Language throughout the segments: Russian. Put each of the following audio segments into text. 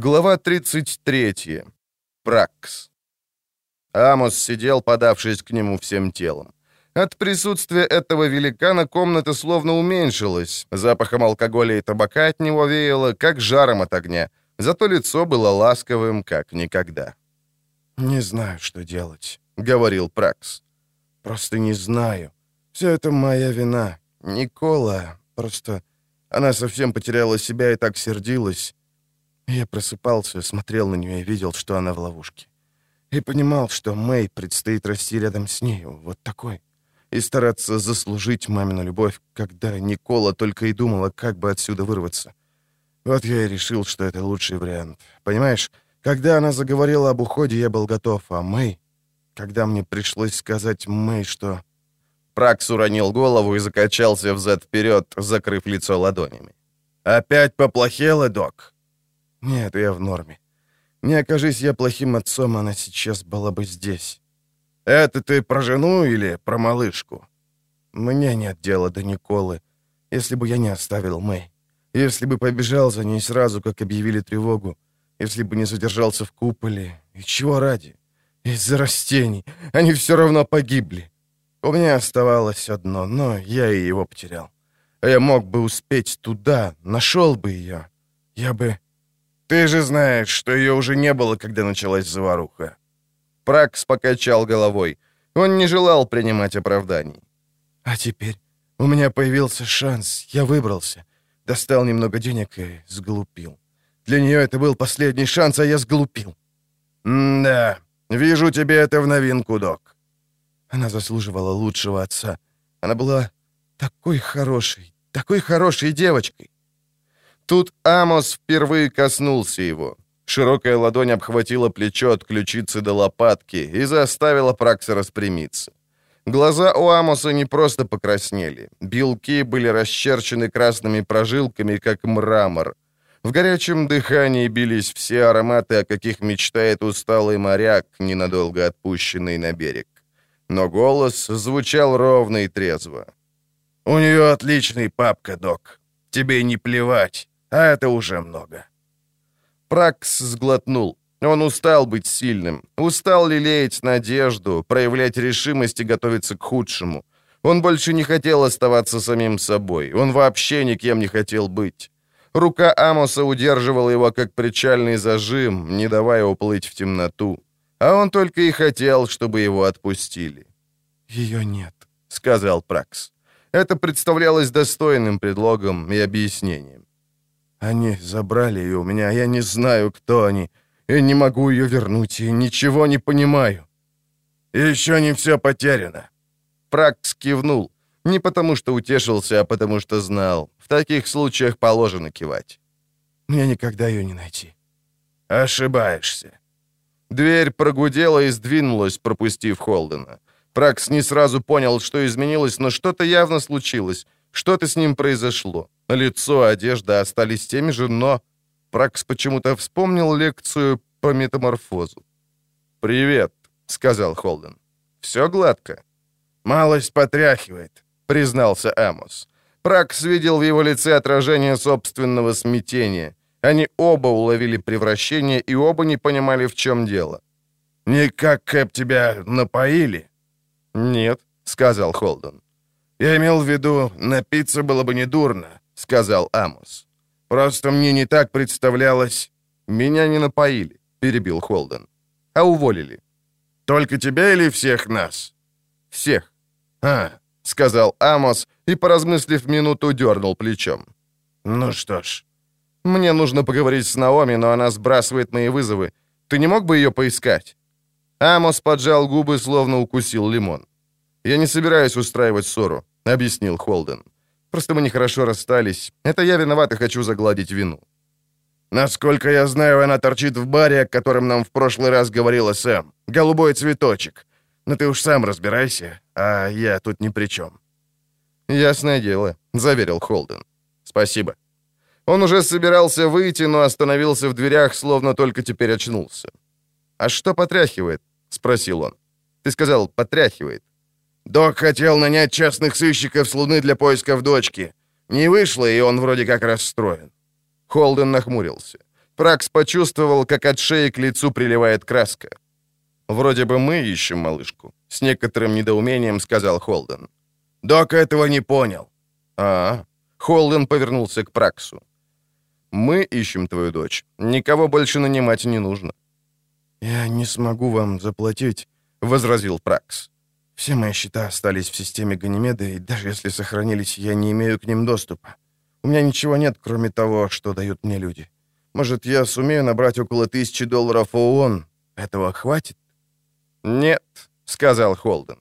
Глава 33. Пракс. Амос сидел, подавшись к нему всем телом. От присутствия этого великана комната словно уменьшилась. Запахом алкоголя и табака от него веяло, как жаром от огня. Зато лицо было ласковым, как никогда. «Не знаю, что делать», — говорил Пракс. «Просто не знаю. Все это моя вина. Никола, просто она совсем потеряла себя и так сердилась. Я просыпался, смотрел на нее и видел, что она в ловушке. И понимал, что Мэй предстоит расти рядом с нею, вот такой. И стараться заслужить мамину любовь, когда Никола только и думала, как бы отсюда вырваться. Вот я и решил, что это лучший вариант. Понимаешь, когда она заговорила об уходе, я был готов, а Мэй... Когда мне пришлось сказать Мэй, что... Пракс уронил голову и закачался взад-вперед, закрыв лицо ладонями. «Опять поплохело, док?» «Нет, я в норме. Не окажись я плохим отцом, она сейчас была бы здесь». «Это ты про жену или про малышку?» «Мне нет дела до Николы. Если бы я не оставил Мэй. Если бы побежал за ней сразу, как объявили тревогу. Если бы не задержался в куполе. И чего ради? Из-за растений. Они все равно погибли. У меня оставалось одно, но я и его потерял. А я мог бы успеть туда, нашел бы ее. Я бы... Ты же знаешь, что ее уже не было, когда началась заваруха. Пракс покачал головой. Он не желал принимать оправданий. А теперь у меня появился шанс. Я выбрался. Достал немного денег и сглупил. Для нее это был последний шанс, а я сглупил. «Да, вижу тебе это в новинку, док. Она заслуживала лучшего отца. Она была такой хорошей, такой хорошей девочкой. Тут Амос впервые коснулся его. Широкая ладонь обхватила плечо от ключицы до лопатки и заставила Пракса распрямиться. Глаза у Амоса не просто покраснели. Белки были расчерчены красными прожилками, как мрамор. В горячем дыхании бились все ароматы, о каких мечтает усталый моряк, ненадолго отпущенный на берег но голос звучал ровно и трезво. «У нее отличный папка, док. Тебе не плевать, а это уже много». Пракс сглотнул. Он устал быть сильным, устал лелеять надежду, проявлять решимость и готовиться к худшему. Он больше не хотел оставаться самим собой, он вообще никем не хотел быть. Рука Амоса удерживала его как причальный зажим, не давая уплыть в темноту. А он только и хотел, чтобы его отпустили. «Ее нет», — сказал Пракс. Это представлялось достойным предлогом и объяснением. «Они забрали ее у меня, а я не знаю, кто они, и не могу ее вернуть, и ничего не понимаю». «Еще не все потеряно». Пракс кивнул. Не потому что утешился, а потому что знал. В таких случаях положено кивать. «Мне никогда ее не найти». «Ошибаешься». Дверь прогудела и сдвинулась, пропустив Холдена. Пракс не сразу понял, что изменилось, но что-то явно случилось. Что-то с ним произошло. Лицо, одежда остались теми же, но... Пракс почему-то вспомнил лекцию по метаморфозу. «Привет», — сказал Холден. «Все гладко?» «Малость потряхивает», — признался Амос. Пракс видел в его лице отражение собственного смятения. Они оба уловили превращение и оба не понимали, в чем дело. «Не как Кэп тебя напоили?» «Нет», — сказал Холден. «Я имел в виду, напиться было бы недурно», — сказал Амос. «Просто мне не так представлялось...» «Меня не напоили», — перебил Холден. «А уволили». «Только тебя или всех нас?» «Всех». «А», — сказал Амос и, поразмыслив минуту, дернул плечом. «Ну что ж, мне нужно поговорить с Наоми, но она сбрасывает мои вызовы. Ты не мог бы ее поискать?» Амос поджал губы, словно укусил лимон. «Я не собираюсь устраивать ссору», — объяснил Холден. «Просто мы нехорошо расстались. Это я виноват и хочу загладить вину». «Насколько я знаю, она торчит в баре, о котором нам в прошлый раз говорила Сэм. Голубой цветочек. Но ты уж сам разбирайся, а я тут ни при чем». «Ясное дело», — заверил Холден. «Спасибо». Он уже собирался выйти, но остановился в дверях, словно только теперь очнулся. «А что потряхивает?» — спросил он. «Ты сказал, потряхивает». «Док хотел нанять частных сыщиков с Луны для поисков дочки. Не вышло, и он вроде как расстроен». Холден нахмурился. Пракс почувствовал, как от шеи к лицу приливает краска. «Вроде бы мы ищем малышку», — с некоторым недоумением сказал Холден. «Док этого не понял». «А, Холден повернулся к Праксу. «Мы ищем твою дочь. Никого больше нанимать не нужно». «Я не смогу вам заплатить», — возразил Пракс. «Все мои счета остались в системе Ганимеда, и даже если сохранились, я не имею к ним доступа. У меня ничего нет, кроме того, что дают мне люди. Может, я сумею набрать около тысячи долларов ООН? Этого хватит?» «Нет», — сказал Холден.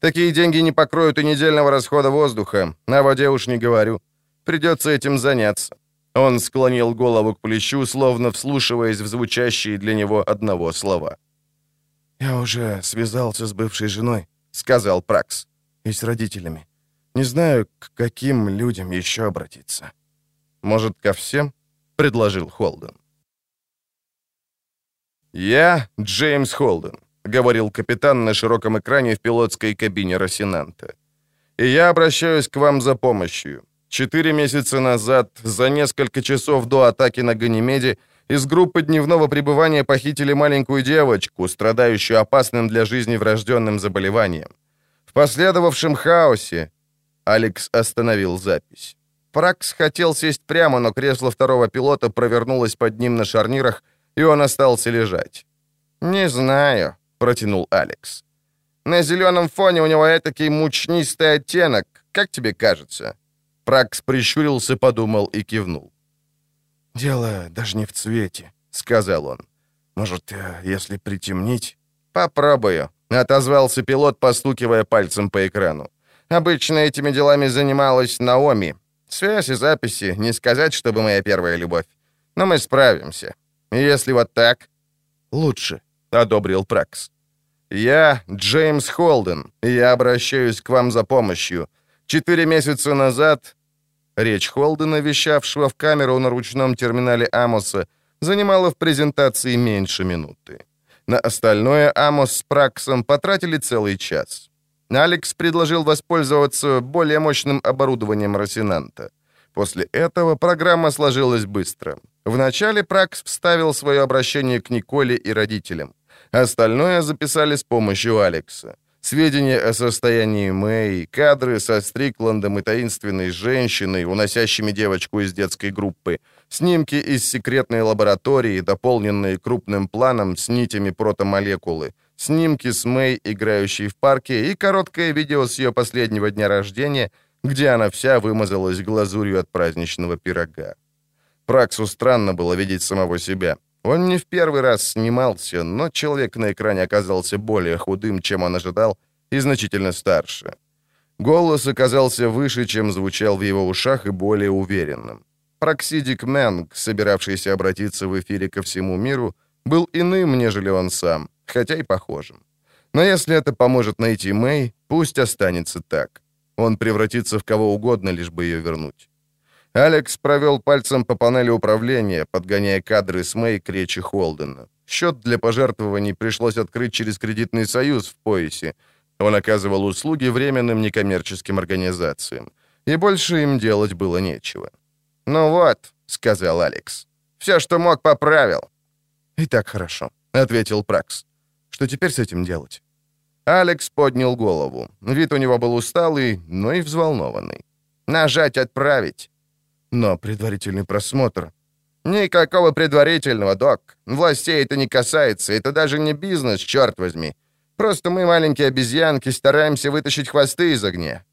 «Такие деньги не покроют и недельного расхода воздуха. На воде уж не говорю. Придется этим заняться». Он склонил голову к плечу, словно вслушиваясь в звучащие для него одного слова. «Я уже связался с бывшей женой», — сказал Пракс. «И с родителями. Не знаю, к каким людям еще обратиться». «Может, ко всем?» — предложил Холден. «Я Джеймс Холден», — говорил капитан на широком экране в пилотской кабине Росинанта. «И я обращаюсь к вам за помощью. Четыре месяца назад, за несколько часов до атаки на Ганимеде, из группы дневного пребывания похитили маленькую девочку, страдающую опасным для жизни врожденным заболеванием. В последовавшем хаосе Алекс остановил запись. Пракс хотел сесть прямо, но кресло второго пилота провернулось под ним на шарнирах, и он остался лежать. «Не знаю», — протянул Алекс. «На зеленом фоне у него этакий мучнистый оттенок. Как тебе кажется?» Пракс прищурился, подумал и кивнул. «Дело даже не в цвете», — сказал он. «Может, э, если притемнить?» «Попробую», — отозвался пилот, постукивая пальцем по экрану. «Обычно этими делами занималась Наоми. Связь и записи, не сказать, чтобы моя первая любовь. Но мы справимся. Если вот так...» «Лучше», — одобрил Пракс. «Я Джеймс Холден, и я обращаюсь к вам за помощью. Четыре месяца назад речь Холдена, вещавшего в камеру на ручном терминале Амоса, занимала в презентации меньше минуты. На остальное Амос с Праксом потратили целый час. Алекс предложил воспользоваться более мощным оборудованием Росинанта. После этого программа сложилась быстро. Вначале Пракс вставил свое обращение к Николе и родителям. Остальное записали с помощью Алекса. Сведения о состоянии Мэй, кадры со Стрикландом и таинственной женщиной, уносящими девочку из детской группы, снимки из секретной лаборатории, дополненные крупным планом с нитями протомолекулы, снимки с Мэй, играющей в парке, и короткое видео с ее последнего дня рождения, где она вся вымазалась глазурью от праздничного пирога. Праксу странно было видеть самого себя. Он не в первый раз снимался, но человек на экране оказался более худым, чем он ожидал, и значительно старше. Голос оказался выше, чем звучал в его ушах, и более уверенным. Проксидик Мэнг, собиравшийся обратиться в эфире ко всему миру, был иным, нежели он сам, хотя и похожим. Но если это поможет найти Мэй, пусть останется так. Он превратится в кого угодно, лишь бы ее вернуть. Алекс провел пальцем по панели управления, подгоняя кадры с Мэй к речи Холдена. Счет для пожертвований пришлось открыть через кредитный союз в поясе. Он оказывал услуги временным некоммерческим организациям. И больше им делать было нечего. «Ну вот», — сказал Алекс, — «все, что мог, поправил». «И так хорошо», — ответил Пракс. «Что теперь с этим делать?» Алекс поднял голову. Вид у него был усталый, но и взволнованный. «Нажать «Отправить». Но предварительный просмотр... Никакого предварительного, док. Властей это не касается, это даже не бизнес, черт возьми. Просто мы, маленькие обезьянки, стараемся вытащить хвосты из огня.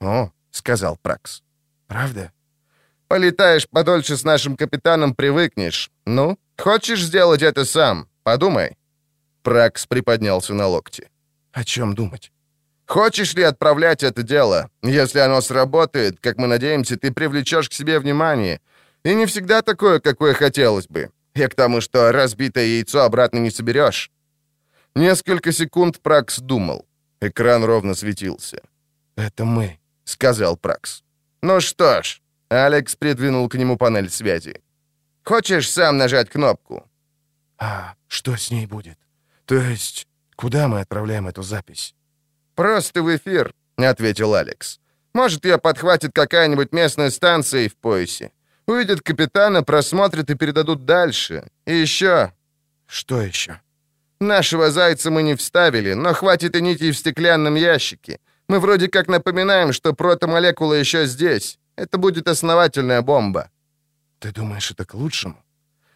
«О», — сказал Пракс. «Правда?» «Полетаешь подольше с нашим капитаном, привыкнешь. Ну, хочешь сделать это сам? Подумай». Пракс приподнялся на локте. «О чем думать?» Хочешь ли отправлять это дело? Если оно сработает, как мы надеемся, ты привлечешь к себе внимание. И не всегда такое, какое хотелось бы. И к тому, что разбитое яйцо обратно не соберешь. Несколько секунд Пракс думал. Экран ровно светился. «Это мы», — сказал Пракс. «Ну что ж», — Алекс придвинул к нему панель связи. «Хочешь сам нажать кнопку?» «А что с ней будет? То есть, куда мы отправляем эту запись?» «Просто в эфир», — ответил Алекс. «Может, ее подхватит какая-нибудь местная станция в поясе. Увидят капитана, просмотрят и передадут дальше. И еще...» «Что еще?» «Нашего зайца мы не вставили, но хватит и нитей в стеклянном ящике. Мы вроде как напоминаем, что протомолекула еще здесь. Это будет основательная бомба». «Ты думаешь, это к лучшему?»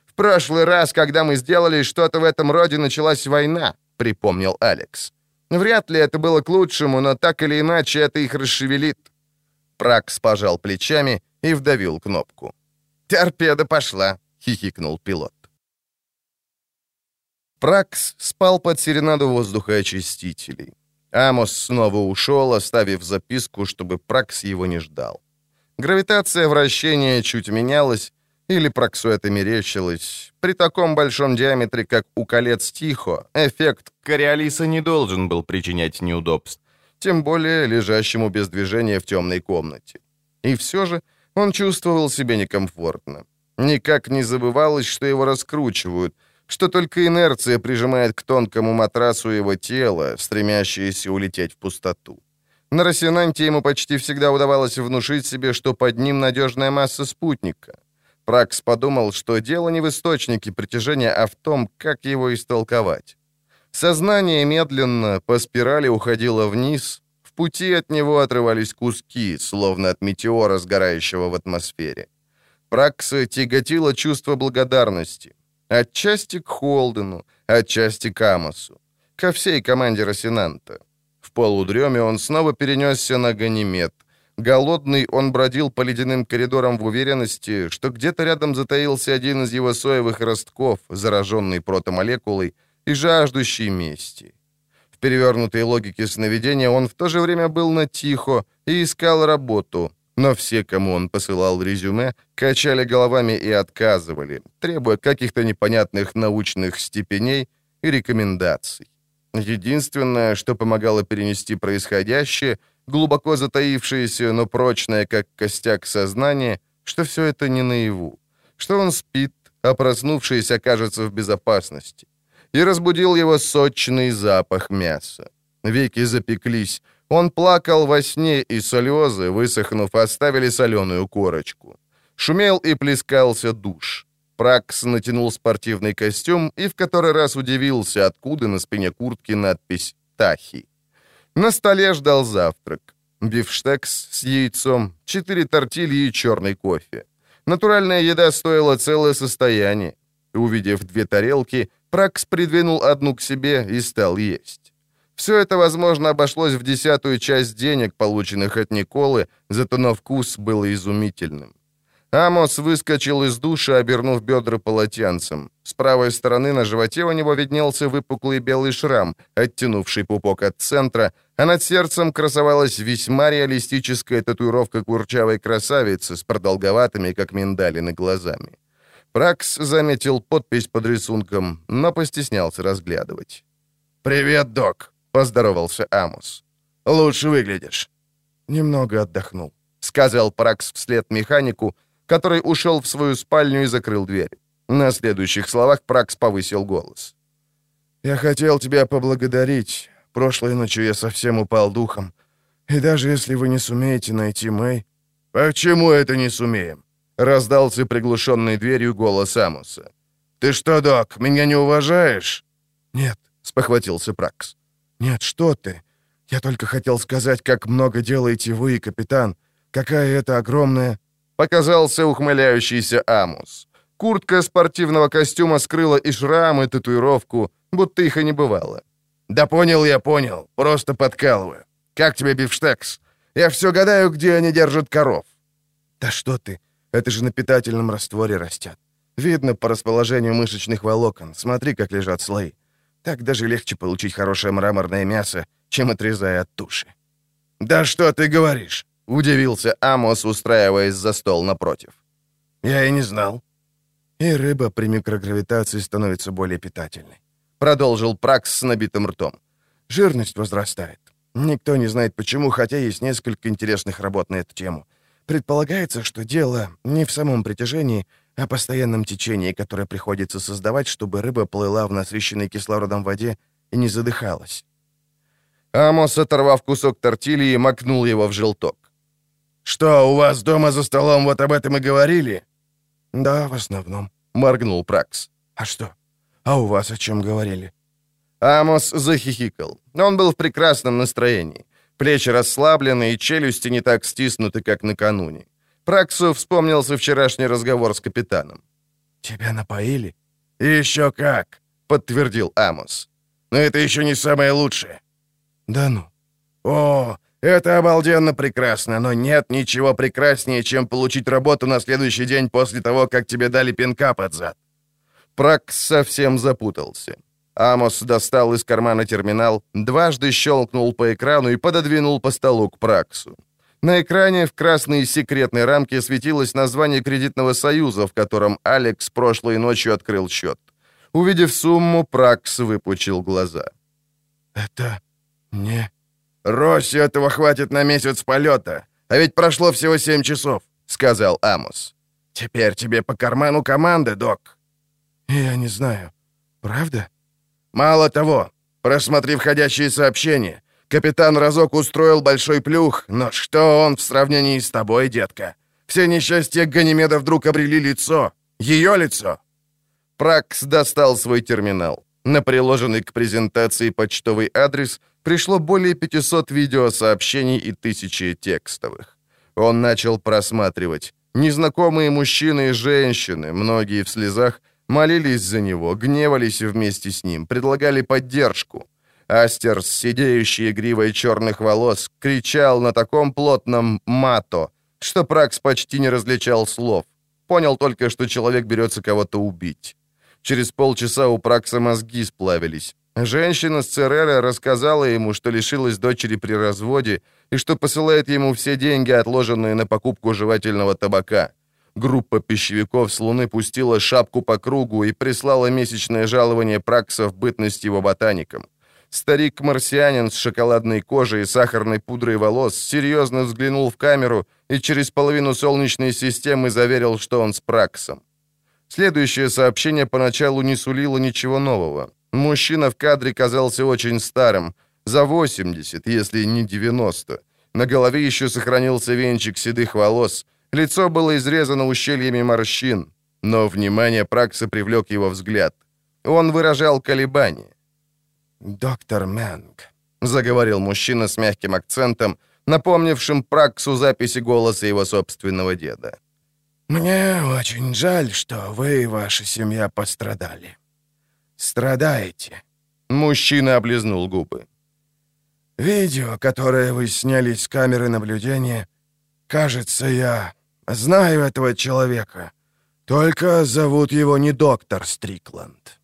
«В прошлый раз, когда мы сделали что-то в этом роде, началась война», — припомнил Алекс. «Вряд ли это было к лучшему, но так или иначе это их расшевелит». Пракс пожал плечами и вдавил кнопку. «Торпеда пошла», — хихикнул пилот. Пракс спал под серенаду воздухоочистителей. Амос снова ушел, оставив записку, чтобы Пракс его не ждал. Гравитация вращения чуть менялась, или Праксу это мерещилось. При таком большом диаметре, как у колец Тихо, эффект Кориолиса не должен был причинять неудобств, тем более лежащему без движения в темной комнате. И все же он чувствовал себя некомфортно. Никак не забывалось, что его раскручивают — что только инерция прижимает к тонкому матрасу его тело, стремящееся улететь в пустоту. На Росинанте ему почти всегда удавалось внушить себе, что под ним надежная масса спутника. Пракс подумал, что дело не в источнике притяжения, а в том, как его истолковать. Сознание медленно по спирали уходило вниз, в пути от него отрывались куски, словно от метеора, сгорающего в атмосфере. Пракса тяготило чувство благодарности. Отчасти к Холдену, отчасти к Амосу. Ко всей команде Росинанта. В полудреме он снова перенесся на Ганимед. Голодный он бродил по ледяным коридорам в уверенности, что где-то рядом затаился один из его соевых ростков, зараженный протомолекулой и жаждущий мести. В перевернутой логике сновидения он в то же время был на тихо и искал работу, но все, кому он посылал резюме, качали головами и отказывали, требуя каких-то непонятных научных степеней и рекомендаций. Единственное, что помогало перенести происходящее, глубоко затаившееся, но прочное, как костяк сознания, что все это не наяву, что он спит, а проснувшись окажется в безопасности. И разбудил его сочный запах мяса. Веки запеклись, он плакал во сне, и слезы, высохнув, оставили соленую корочку. Шумел и плескался душ. Пракс натянул спортивный костюм и в который раз удивился, откуда на спине куртки надпись «Тахи». На столе ждал завтрак. Бифштекс с яйцом, четыре тортильи и черный кофе. Натуральная еда стоила целое состояние. Увидев две тарелки, Пракс придвинул одну к себе и стал есть. Все это, возможно, обошлось в десятую часть денег, полученных от Николы, зато на вкус было изумительным. Амос выскочил из душа, обернув бедра полотенцем. С правой стороны на животе у него виднелся выпуклый белый шрам, оттянувший пупок от центра, а над сердцем красовалась весьма реалистическая татуировка курчавой красавицы с продолговатыми, как миндалины, глазами. Пракс заметил подпись под рисунком, но постеснялся разглядывать. «Привет, док!» — поздоровался Амус. «Лучше выглядишь». «Немного отдохнул», — сказал Пракс вслед механику, который ушел в свою спальню и закрыл дверь. На следующих словах Пракс повысил голос. «Я хотел тебя поблагодарить. Прошлой ночью я совсем упал духом. И даже если вы не сумеете найти Мэй...» «Почему это не сумеем?» — раздался приглушенной дверью голос Амуса. «Ты что, док, меня не уважаешь?» «Нет», — спохватился Пракс. «Нет, что ты! Я только хотел сказать, как много делаете вы, капитан. Какая это огромная...» Показался ухмыляющийся Амус. Куртка спортивного костюма скрыла и шрам, и татуировку, будто их и не бывало. «Да понял я, понял. Просто подкалываю. Как тебе бифштекс? Я все гадаю, где они держат коров». «Да что ты! Это же на питательном растворе растят. Видно по расположению мышечных волокон. Смотри, как лежат слои. Так даже легче получить хорошее мраморное мясо, чем отрезая от туши. «Да что ты говоришь?» — удивился Амос, устраиваясь за стол напротив. «Я и не знал». «И рыба при микрогравитации становится более питательной», — продолжил Пракс с набитым ртом. «Жирность возрастает. Никто не знает почему, хотя есть несколько интересных работ на эту тему. Предполагается, что дело не в самом притяжении, о постоянном течении, которое приходится создавать, чтобы рыба плыла в насыщенной кислородом воде и не задыхалась. Амос, оторвав кусок тортильи, макнул его в желток. «Что, у вас дома за столом вот об этом и говорили?» «Да, в основном», — моргнул Пракс. «А что? А у вас о чем говорили?» Амос захихикал. Он был в прекрасном настроении. Плечи расслаблены и челюсти не так стиснуты, как накануне. Праксу вспомнился вчерашний разговор с капитаном. «Тебя напоили?» «Еще как!» — подтвердил Амос. «Но это еще не самое лучшее». «Да ну». «О, это обалденно прекрасно, но нет ничего прекраснее, чем получить работу на следующий день после того, как тебе дали пинка под зад». Пракс совсем запутался. Амос достал из кармана терминал, дважды щелкнул по экрану и пододвинул по столу к Праксу. На экране в красной секретной рамке светилось название кредитного союза, в котором Алекс прошлой ночью открыл счет. Увидев сумму, Пракс выпучил глаза. «Это не...» «Росси этого хватит на месяц полета, а ведь прошло всего семь часов», — сказал Амос. «Теперь тебе по карману команды, док». «Я не знаю. Правда?» «Мало того, просмотри входящие сообщения. Капитан разок устроил большой плюх, но что он в сравнении с тобой, детка? Все несчастья Ганимеда вдруг обрели лицо. Ее лицо. Пракс достал свой терминал. На приложенный к презентации почтовый адрес пришло более 500 видеосообщений и тысячи текстовых. Он начал просматривать. Незнакомые мужчины и женщины, многие в слезах, молились за него, гневались вместе с ним, предлагали поддержку. Астер с сидеющей гривой черных волос кричал на таком плотном «мато», что Пракс почти не различал слов. Понял только, что человек берется кого-то убить. Через полчаса у Пракса мозги сплавились. Женщина с Церера рассказала ему, что лишилась дочери при разводе и что посылает ему все деньги, отложенные на покупку жевательного табака. Группа пищевиков с Луны пустила шапку по кругу и прислала месячное жалование Пракса в бытность его ботаником. Старик-марсианин с шоколадной кожей и сахарной пудрой волос серьезно взглянул в камеру и через половину Солнечной системы заверил, что он с Праксом. Следующее сообщение поначалу не сулило ничего нового. Мужчина в кадре казался очень старым, за 80, если не 90. На голове еще сохранился венчик седых волос, лицо было изрезано ущельями морщин, но внимание Пракса привлек его взгляд. Он выражал колебания. «Доктор Мэнг», — заговорил мужчина с мягким акцентом, напомнившим Праксу записи голоса его собственного деда. «Мне очень жаль, что вы и ваша семья пострадали. Страдаете». Мужчина облизнул губы. «Видео, которое вы сняли с камеры наблюдения, кажется, я знаю этого человека. Только зовут его не доктор Стрикланд».